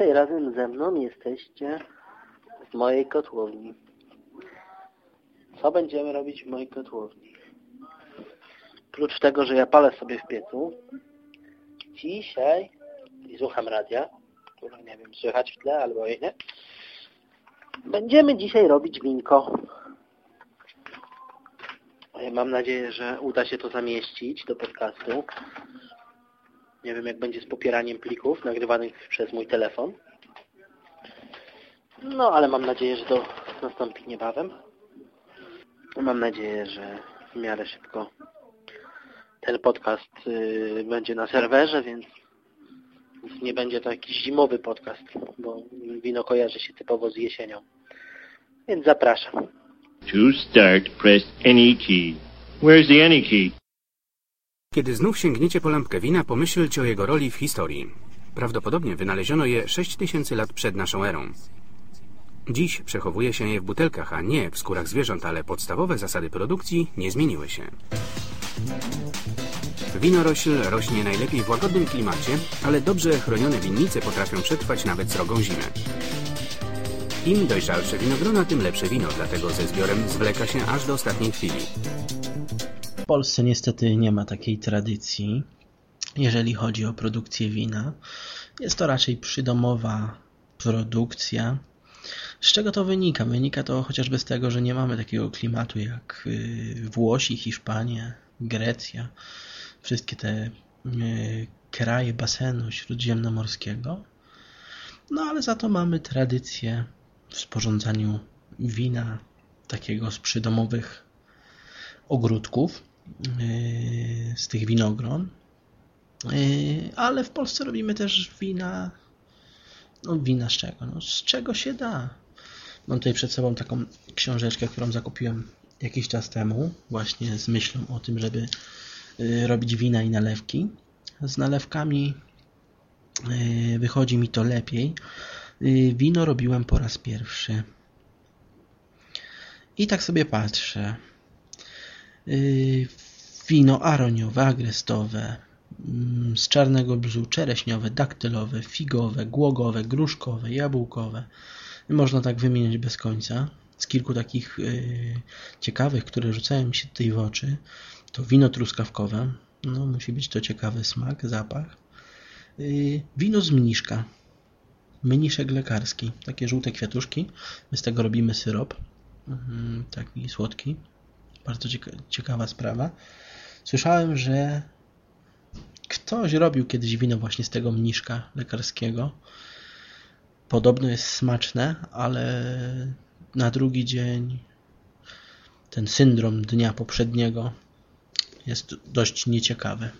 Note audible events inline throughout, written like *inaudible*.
dzisiaj razem ze mną jesteście w mojej kotłowni. Co będziemy robić w mojej kotłowni? Oprócz tego, że ja palę sobie w piecu, dzisiaj i słucham radia, które nie wiem, słychać w tle albo i nie, będziemy dzisiaj robić winko. Mam nadzieję, że uda się to zamieścić do podcastu. Nie wiem, jak będzie z popieraniem plików nagrywanych przez mój telefon. No, ale mam nadzieję, że to nastąpi niebawem. Mam nadzieję, że w miarę szybko ten podcast yy, będzie na serwerze, więc nie będzie to jakiś zimowy podcast, bo wino kojarzy się typowo z jesienią. Więc zapraszam. To start, press any key. Where's the any key? Kiedy znów sięgniecie po lampkę wina, pomyślcie o jego roli w historii. Prawdopodobnie wynaleziono je 6000 lat przed naszą erą. Dziś przechowuje się je w butelkach, a nie w skórach zwierząt, ale podstawowe zasady produkcji nie zmieniły się. Winorośl rośnie najlepiej w łagodnym klimacie, ale dobrze chronione winnice potrafią przetrwać nawet srogą zimę. Im dojrzalsze winogrona, tym lepsze wino, dlatego ze zbiorem zwleka się aż do ostatniej chwili. Polsce niestety nie ma takiej tradycji, jeżeli chodzi o produkcję wina. Jest to raczej przydomowa produkcja. Z czego to wynika? Wynika to chociażby z tego, że nie mamy takiego klimatu jak y, Włosi, Hiszpania, Grecja, wszystkie te y, kraje basenu śródziemnomorskiego. No ale za to mamy tradycję w sporządzaniu wina takiego z przydomowych ogródków, z tych winogron. Yy, ale w Polsce robimy też wina, no wina z czego? No z czego się da. Mam tutaj przed sobą taką książeczkę, którą zakupiłem jakiś czas temu, właśnie z myślą o tym, żeby yy, robić wina i nalewki. Z nalewkami wychodzi mi to lepiej, wino robiłem po raz pierwszy. I tak sobie patrzę. Y, wino aroniowe, agrestowe, mm, z czarnego bzu, czereśniowe, daktylowe, figowe, głogowe, gruszkowe, jabłkowe. Można tak wymieniać bez końca. Z kilku takich yy, ciekawych, które rzucają mi się tutaj w oczy, to wino truskawkowe. No, musi być to ciekawy smak, zapach. Yy, wino z mniszka mniszek lekarski. Takie żółte kwiatuszki. My z tego robimy syrop. Mhm, taki słodki. Bardzo ciekawa sprawa. Słyszałem, że ktoś robił kiedyś wino właśnie z tego mniszka lekarskiego. Podobno jest smaczne, ale na drugi dzień ten syndrom dnia poprzedniego jest dość nieciekawy.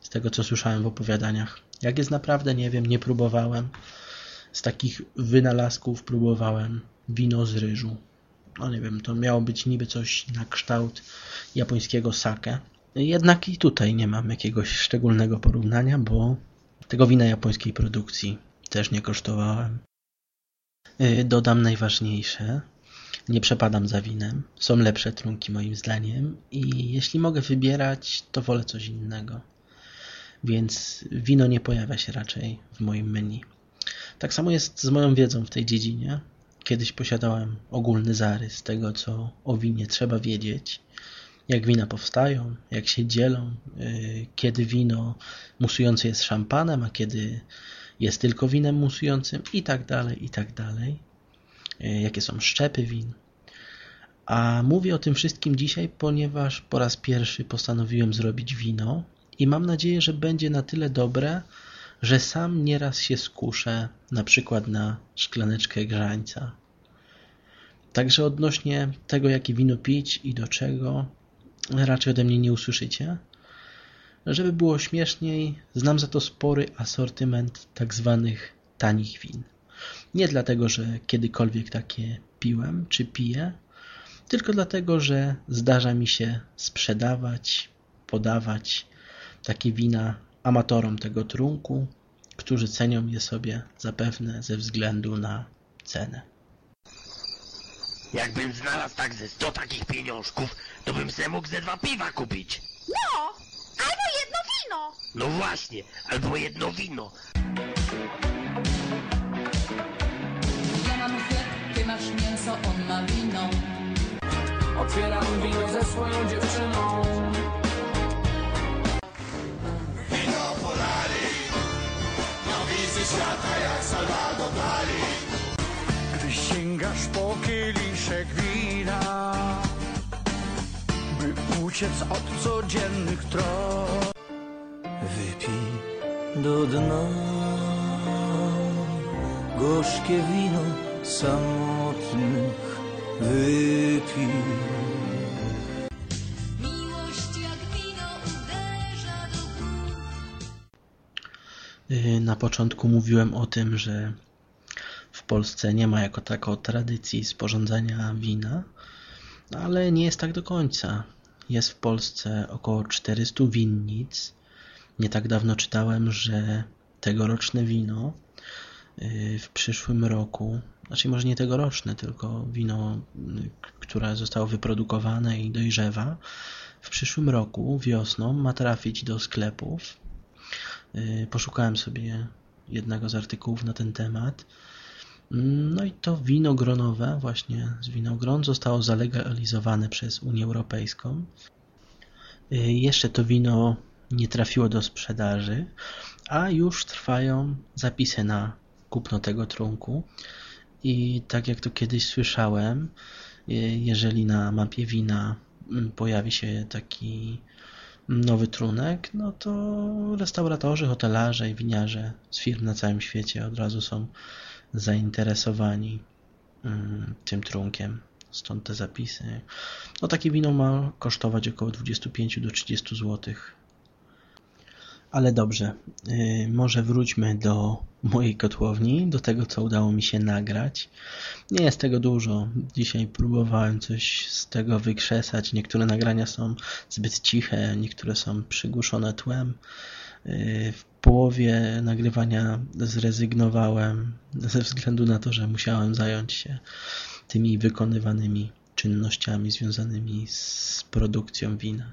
Z tego, co słyszałem w opowiadaniach. Jak jest naprawdę, nie wiem, nie próbowałem. Z takich wynalazków próbowałem wino z ryżu. No nie wiem, to miało być niby coś na kształt japońskiego sake. Jednak i tutaj nie mam jakiegoś szczególnego porównania, bo tego wina japońskiej produkcji też nie kosztowałem. Y, dodam najważniejsze. Nie przepadam za winem. Są lepsze trunki moim zdaniem i jeśli mogę wybierać, to wolę coś innego więc wino nie pojawia się raczej w moim menu. Tak samo jest z moją wiedzą w tej dziedzinie. Kiedyś posiadałem ogólny zarys tego, co o winie trzeba wiedzieć, jak wina powstają, jak się dzielą, y, kiedy wino musujące jest szampanem, a kiedy jest tylko winem musującym i tak dalej, i tak dalej. Y, jakie są szczepy win. A mówię o tym wszystkim dzisiaj, ponieważ po raz pierwszy postanowiłem zrobić wino, i mam nadzieję, że będzie na tyle dobre, że sam nieraz się skuszę, na przykład na szklaneczkę grzańca. Także odnośnie tego, jakie wino pić i do czego, raczej ode mnie nie usłyszycie. Żeby było śmieszniej, znam za to spory asortyment tak zwanych tanich win. Nie dlatego, że kiedykolwiek takie piłem czy piję, tylko dlatego, że zdarza mi się sprzedawać, podawać takie wina amatorom tego trunku, którzy cenią je sobie zapewne ze względu na cenę. Jakbym znalazł tak ze 100 takich pieniążków, to bym se mógł ze dwa piwa kupić. No! Albo jedno wino! No właśnie, albo jedno wino. Ja mam chleb, ty masz mięso, on ma wino. Otwieram wino ze swoją dziewczyną. Gdy sięgasz po kieliszek wina By uciec od codziennych tron Wypij do dna gorzkie wino samotnych. Wypij. Na początku mówiłem o tym, że w Polsce nie ma jako tako tradycji sporządzania wina, ale nie jest tak do końca. Jest w Polsce około 400 winnic. Nie tak dawno czytałem, że tegoroczne wino y, w przyszłym roku, znaczy może nie tegoroczne, tylko wino, y, które zostało wyprodukowane i dojrzewa, w przyszłym roku wiosną ma trafić do sklepów Y, Poszukałem sobie jednego z artykułów na ten temat. Mm, No i to wino gronowe, właśnie z winogron, zostało zalegalizowane przez Unię Europejską. Y, Jeszcze to wino nie trafiło do sprzedaży, a już trwają zapisy na kupno tego trunku. I tak jak to kiedyś słyszałem, y, jeżeli na mapie wina mm, pojawi się taki nowy trunek, no to restauratorzy, hotelarze i winiarze z firm na całym świecie od razu są zainteresowani mm, tym trunkiem. Stąd te zapisy. No takie wino ma kosztować około 25 do 30 zł. Ale dobrze, yy, może wróćmy do mojej kotłowni, do tego co udało mi się nagrać. Nie jest tego dużo. Dzisiaj próbowałem coś z tego wykrzesać. Niektóre nagrania są zbyt ciche, niektóre są przygłuszone tłem. Yy, W połowie nagrywania zrezygnowałem ze względu na to, że musiałem zająć się tymi wykonywanymi czynnościami związanymi z produkcją wina.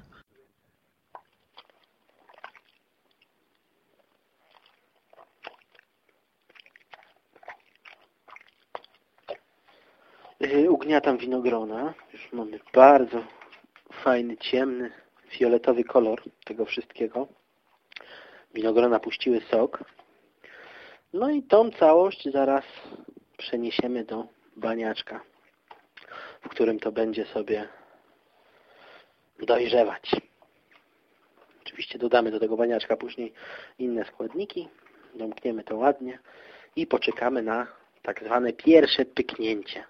Ugniatam winogrona. Już mamy bardzo fajny, ciemny, fioletowy kolor tego wszystkiego. Winogrona puściły sok. No i tą całość zaraz przeniesiemy do baniaczka, w którym to będzie sobie dojrzewać. Oczywiście dodamy do tego baniaczka później inne składniki. Domkniemy to ładnie i poczekamy na tak zwane pierwsze pyknięcie.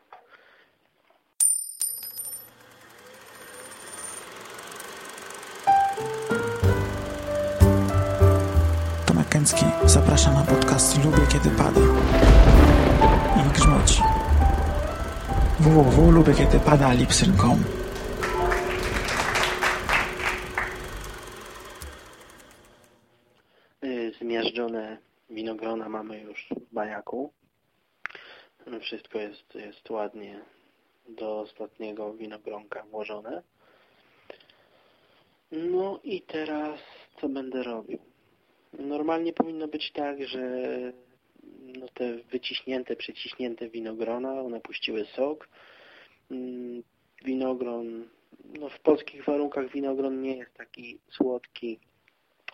Kęcki zaprasza na podcast Lubię Kiedy Pada i grzmoci www.lubiekiedypada.lipsyn.com Y, Zmiażdżone winogrona mamy już w baniaku. Wszystko jest, jest ładnie do ostatniego winogronka włożone. No i teraz co będę robił? Normalnie powinno być tak, że no te wyciśnięte, przeciśnięte winogrona, one puściły sok. Mm, Winogron, no w polskich warunkach winogron nie jest taki słodki,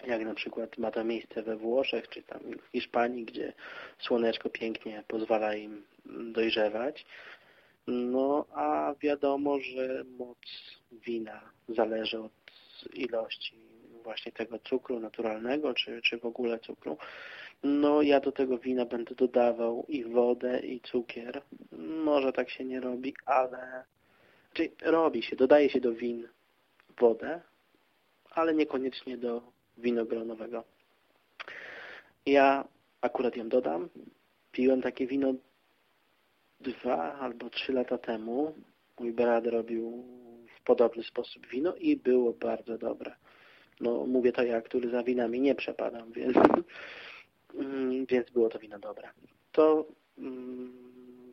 jak na przykład ma to miejsce we Włoszech, czy tam w Hiszpanii, gdzie słoneczko pięknie pozwala im dojrzewać. No, a wiadomo, że moc wina zależy od ilości właśnie tego cukru naturalnego, czy, czy w ogóle cukru. No, ja do tego wina będę dodawał i wodę, i cukier. Może tak się nie robi, ale... Czyli robi się, dodaje się do win wodę, ale niekoniecznie do winogronowego. Ja akurat ją dodam. Piłem takie wino dwa albo trzy lata temu. Mój brat robił w podobny sposób wino i było bardzo dobre. No mówię to ja, który za winami nie przepadam, więc, mm, więc było to wino dobre. To mm,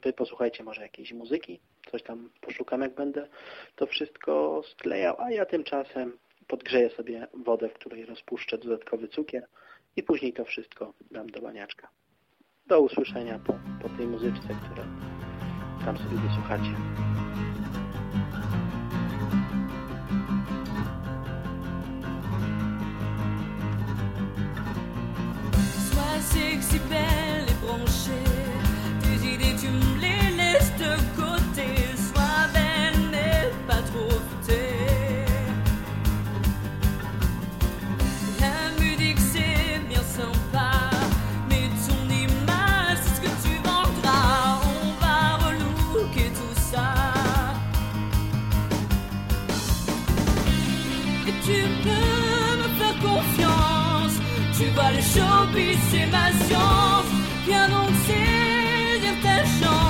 wy posłuchajcie może jakiejś muzyki, coś tam poszukam jak będę to wszystko sklejał, a ja tymczasem podgrzeję sobie wodę, w której rozpuszczę dodatkowy cukier i później to wszystko dam do baniaczka. Do usłyszenia po, po tej muzyczce, która tam sobie wysłuchacie. Sexy, belle et branchée. Le showbiz, c'est ma science. Viens donc saisir ta chance.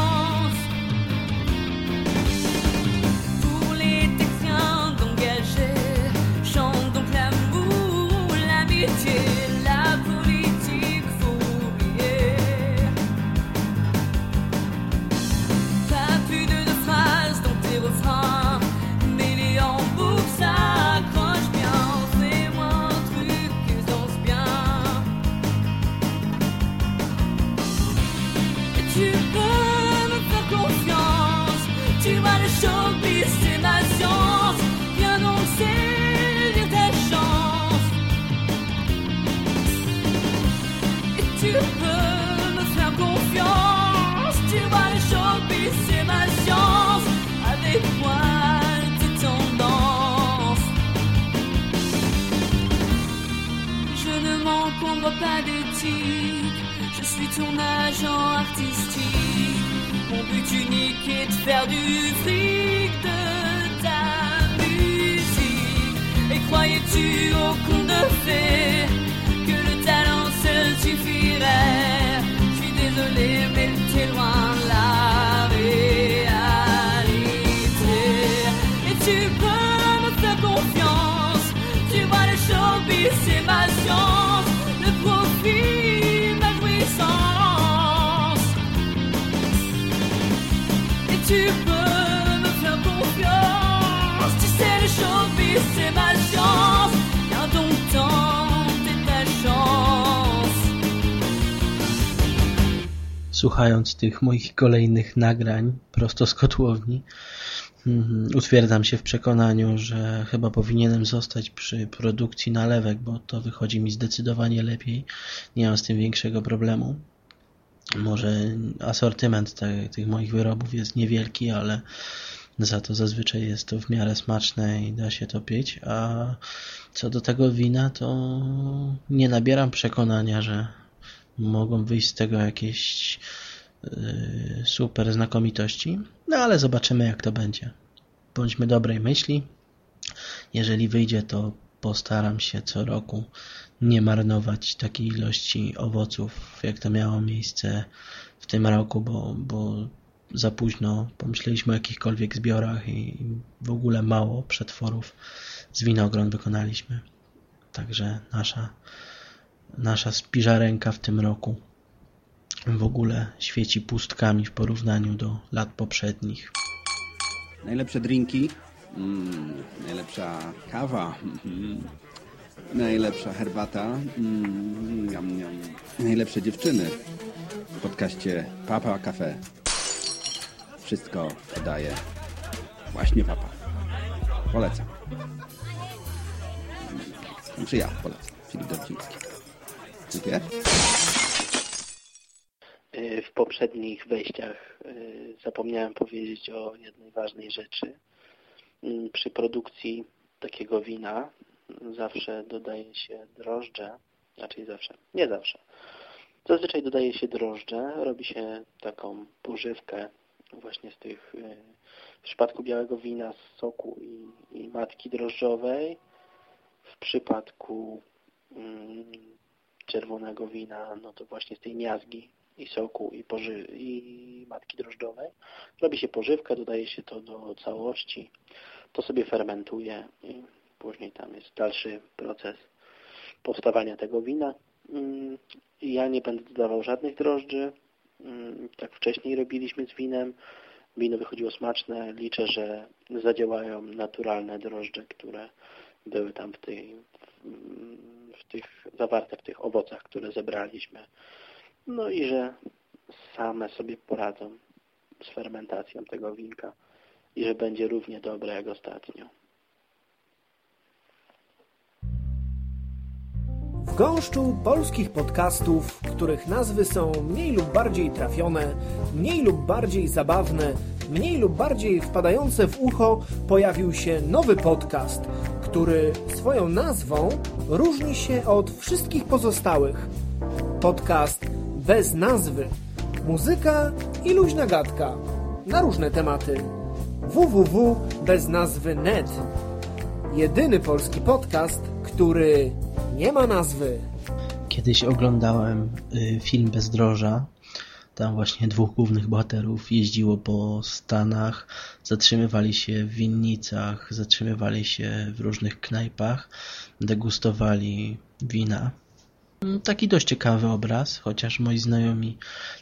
Tu peux me faire confiance. Tu vois, le showbiz, c'est ma science. Viens donc saisir ta chance. Et tu peux me faire confiance. Tu vois, le showbiz, c'est ma science. Avec moi. Je ne m'encombre pas d'éthique. Je suis ton agent unique est de faire du fric de ta musique. Et croyais-tu tu peux faire confiance. Le c'est ma tenter ta chance. Słuchając tych moich kolejnych nagrań prosto z kotłowni, mhm, utwierdzam się w przekonaniu, że chyba powinienem zostać przy produkcji nalewek, bo to wychodzi mi zdecydowanie lepiej. Nie mam z tym większego problemu. Może asortyment te, tych moich wyrobów jest niewielki, ale za to zazwyczaj jest to w miarę smaczne i da się to pić. A co do tego wina, to nie nabieram przekonania, że mogą wyjść z tego jakieś yy, super znakomitości. No ale zobaczymy jak to będzie. Bądźmy dobrej myśli. Jeżeli wyjdzie, to postaram się co roku nie marnować takiej ilości owoców, jak to miało miejsce w tym roku, bo, bo za późno pomyśleliśmy o jakichkolwiek zbiorach i w ogóle mało przetworów z winogron wykonaliśmy. Także nasza, nasza spiżarenka w tym roku w ogóle świeci pustkami w porównaniu do lat poprzednich. Najlepsze drinki, mm, najlepsza kawa, mm, najlepsza herbata, mm, niam, niam. najlepsze dziewczyny w podcaście Papa Cafe. Wszystko podaje właśnie Papa. Polecam. Znaczy ja polecam. Filip Dorciński. Dziękuję. Y, W poprzednich wejściach y, zapomniałem powiedzieć o jednej ważnej rzeczy. Mm, Przy produkcji takiego wina zawsze dodaje się drożdże, raczej zawsze, nie zawsze. Zazwyczaj dodaje się drożdże, robi się taką pożywkę właśnie z tych, y, w przypadku białego wina z soku i, i matki drożdżowej. W przypadku mm, czerwonego wina, no to właśnie z tej miazgi i soku i, poży i matki drożdżowej. Robi się pożywkę, dodaje się to do całości. To sobie fermentuje i później tam jest dalszy proces powstawania tego wina. Mm, Ja nie będę dodawał żadnych drożdży. Mm, Tak wcześniej robiliśmy z winem. Wino wychodziło smaczne. Liczę, że zadziałają naturalne drożdże, które były tam w, tej, w, tych zawarte w tych owocach, które zebraliśmy. No i że same sobie poradzą z fermentacją tego winka i że będzie równie dobre jak ostatnio. W gąszczu polskich podcastów, których nazwy są mniej lub bardziej trafione, mniej lub bardziej zabawne, mniej lub bardziej wpadające w ucho, pojawił się nowy podcast, który swoją nazwą różni się od wszystkich pozostałych. Podcast bez nazwy. Muzyka i luźna gadka na różne tematy. www.beznazwy.net Jedyny polski podcast, który nie ma nazwy. Kiedyś oglądałem y, film Bezdroża. Tam właśnie dwóch głównych bohaterów jeździło po Stanach, zatrzymywali się w winnicach, zatrzymywali się w różnych knajpach, degustowali wina. Mm, Taki dość ciekawy obraz, chociaż moi znajomi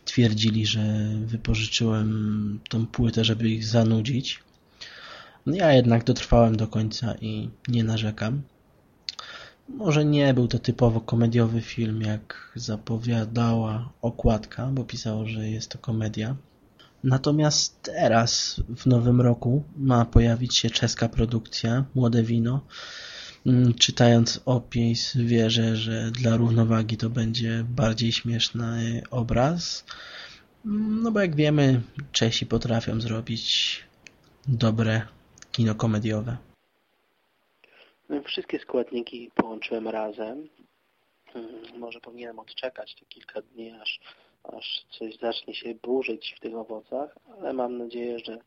twierdzili, że wypożyczyłem tą płytę, żeby ich zanudzić. Ja jednak dotrwałem do końca i nie narzekam. Może nie był to typowo komediowy film, jak zapowiadała okładka, bo pisało, że jest to komedia. Natomiast teraz, w nowym roku, ma pojawić się czeska produkcja Młode Wino. Mm, Czytając opis, wierzę, że dla równowagi to będzie bardziej śmieszny obraz. Mm, No bo jak wiemy, Czesi potrafią zrobić dobre kino komediowe. No, Wszystkie składniki połączyłem razem. Mm, Może powinienem odczekać te kilka dni, aż, aż coś zacznie się burzyć w tych owocach, ale mam nadzieję, że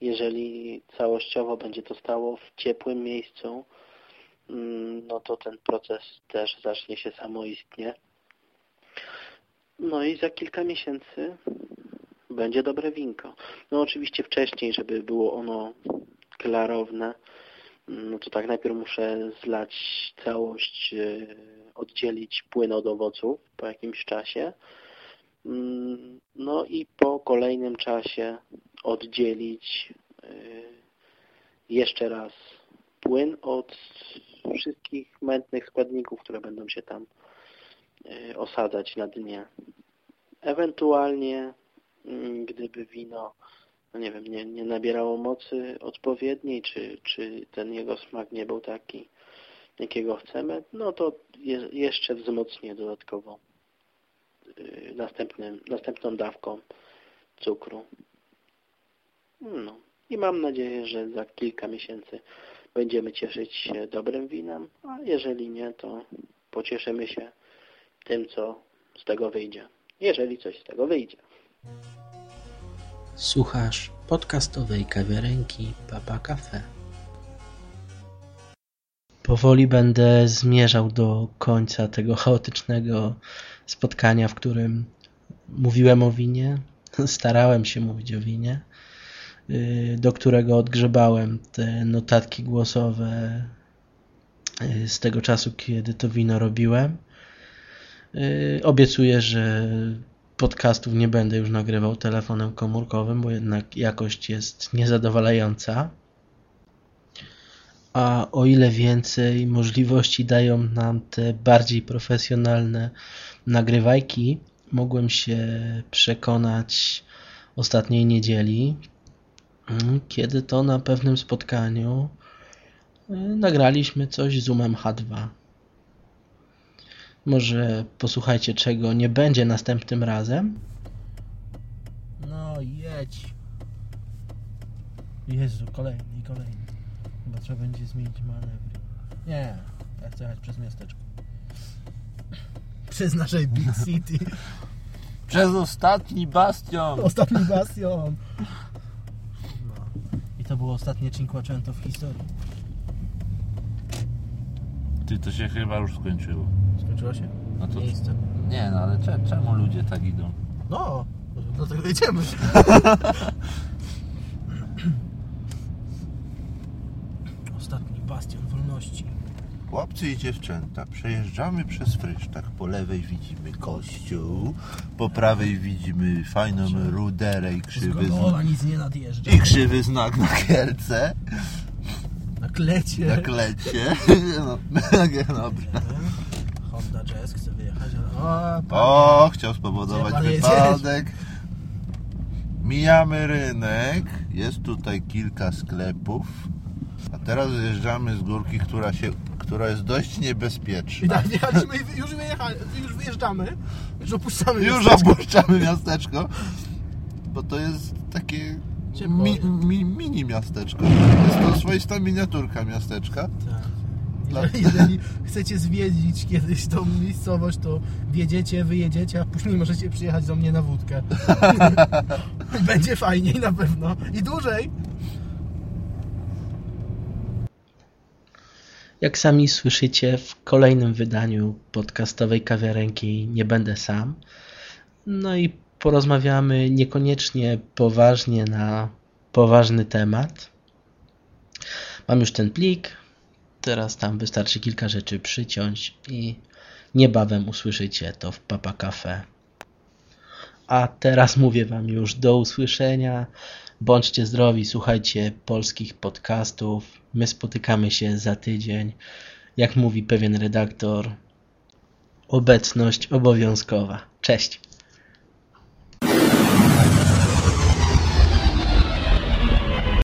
jeżeli całościowo będzie to stało w ciepłym miejscu, no to ten proces też zacznie się samoistnie. No i za kilka miesięcy będzie dobre winko. No oczywiście wcześniej, żeby było ono klarowne, no to tak najpierw muszę zlać całość, e, oddzielić płyn od owoców po jakimś czasie. Mm, No i po kolejnym czasie oddzielić e, jeszcze raz płyn od wszystkich mętnych składników, które będą się tam e, osadzać na dnie. Ewentualnie, mm, gdyby wino no nie wiem, nie, nie nabierało mocy odpowiedniej, czy, czy ten jego smak nie był taki, jakiego chcemy, no to je, jeszcze wzmocnię dodatkowo yy, następnym, następną dawką cukru. No i mam nadzieję, że za kilka miesięcy będziemy cieszyć się dobrym winem, a jeżeli nie, to pocieszymy się tym, co z tego wyjdzie. Jeżeli coś z tego wyjdzie. Słuchasz podcastowej kawiarenki Papa Cafe. Powoli będę zmierzał do końca tego chaotycznego spotkania, w którym mówiłem o winie, starałem się mówić o winie, do którego odgrzebałem te notatki głosowe yy, z tego czasu, kiedy to wino robiłem. Yy, Obiecuję, że podcastów nie będę już nagrywał telefonem komórkowym, bo jednak jakość jest niezadowalająca. A o ile więcej możliwości dają nam te bardziej profesjonalne nagrywajki, mogłem się przekonać ostatniej niedzieli, kiedy to na pewnym spotkaniu y, nagraliśmy coś z Zoomem H2. Może posłuchajcie, czego nie będzie następnym razem? No, jedź. Jezu, kolejny i kolejny. Chyba trzeba będzie zmienić manewry. Nie, ja chcę jechać przez miasteczko. Przez nasze Big City. Przez ostatni bastion. Ostatni bastion. I to było ostatnie Cinquecento w historii. Ty, to się chyba już skończyło. Skończyło się? No to Miejsce. Nie, no ale cze- czemu ludzie tak idą? No, do tego jedziemy. *laughs* Ostatni bastion wolności. Chłopcy i dziewczęta, przejeżdżamy przez Frysztach. Po lewej widzimy kościół, po prawej widzimy fajną ruderę i krzywy, znak, nic nie nadjeżdża. i krzywy znak na kielce, Na klecie. na klecie. *laughs* No, dobra. Honda Jazz chce wyjechać. O, O, chciał spowodować wypadek. Mijamy rynek, jest tutaj kilka sklepów, a teraz zjeżdżamy z górki, która, się, która jest dość I niebezpieczna. tak, wjechaliśmy, i już, wyjechali, już wyjeżdżamy, już opuszczamy Już miasteczko. opuszczamy miasteczko, bo to jest takie mi, mi, mini miasteczko. Jest to swoista miniaturka miasteczka. Dla- Jeżeli, jeżeli chcecie zwiedzić kiedyś tą miejscowość, to wjedziecie, wyjedziecie, a później możecie przyjechać do mnie na wódkę. *laughs* Będzie fajniej na pewno. I dłużej. Jak sami słyszycie, w kolejnym wydaniu podcastowej kawiarenki nie będę sam. No i porozmawiamy niekoniecznie poważnie na poważny temat. Mam już ten plik. Teraz tam wystarczy kilka rzeczy przyciąć i niebawem usłyszycie to w Papa Cafe. A teraz mówię Wam już do usłyszenia. Bądźcie zdrowi, słuchajcie polskich podcastów. My spotykamy się za tydzień. Jak mówi pewien redaktor, obecność obowiązkowa. Cześć.